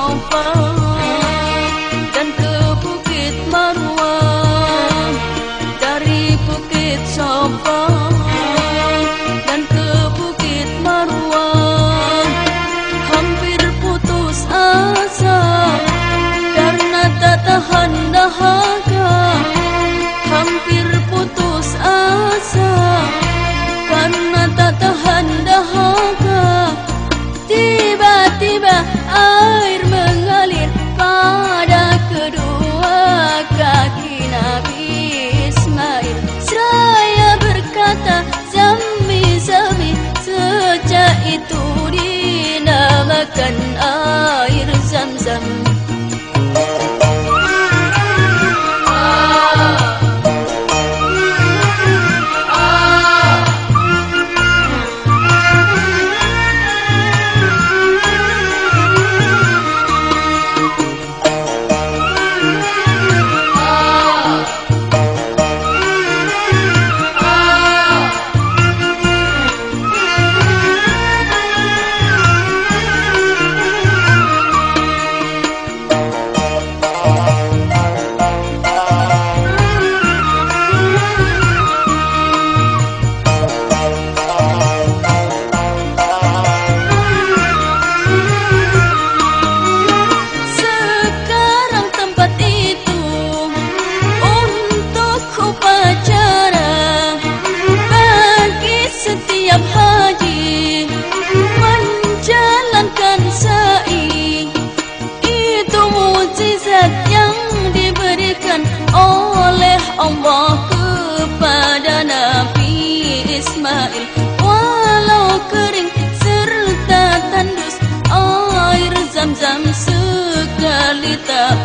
oh. Allah kepada Nabi Ismail. Walau kering serta tandus Air zam-zam sekali tak